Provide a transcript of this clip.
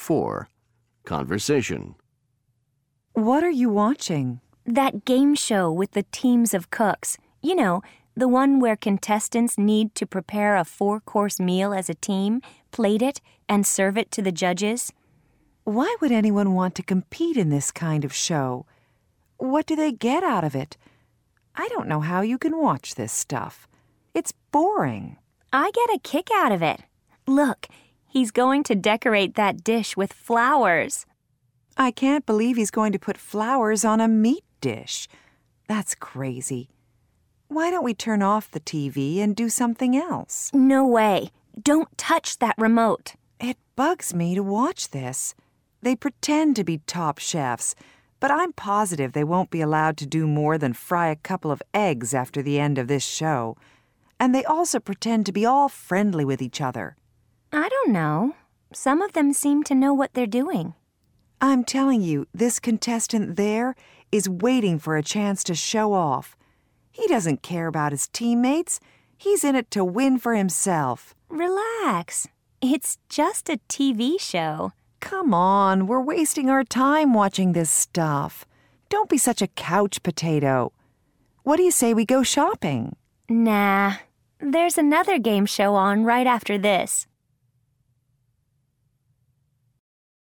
4. Conversation. What are you watching? That game show with the teams of cooks. You know, the one where contestants need to prepare a four course meal as a team, plate it, and serve it to the judges. Why would anyone want to compete in this kind of show? What do they get out of it? I don't know how you can watch this stuff. It's boring. I get a kick out of it. Look, he's going to decorate that dish with flowers. I can't believe he's going to put flowers on a meat dish. That's crazy. Why don't we turn off the TV and do something else? No way. Don't touch that remote. It bugs me to watch this. They pretend to be top chefs, but I'm positive they won't be allowed to do more than fry a couple of eggs after the end of this show. And they also pretend to be all friendly with each other. I don't know. Some of them seem to know what they're doing. I'm telling you, this contestant there is waiting for a chance to show off. He doesn't care about his teammates. He's in it to win for himself. Relax. It's just a TV show. Come on, we're wasting our time watching this stuff. Don't be such a couch potato. What do you say we go shopping? Nah. There's another game show on right after this.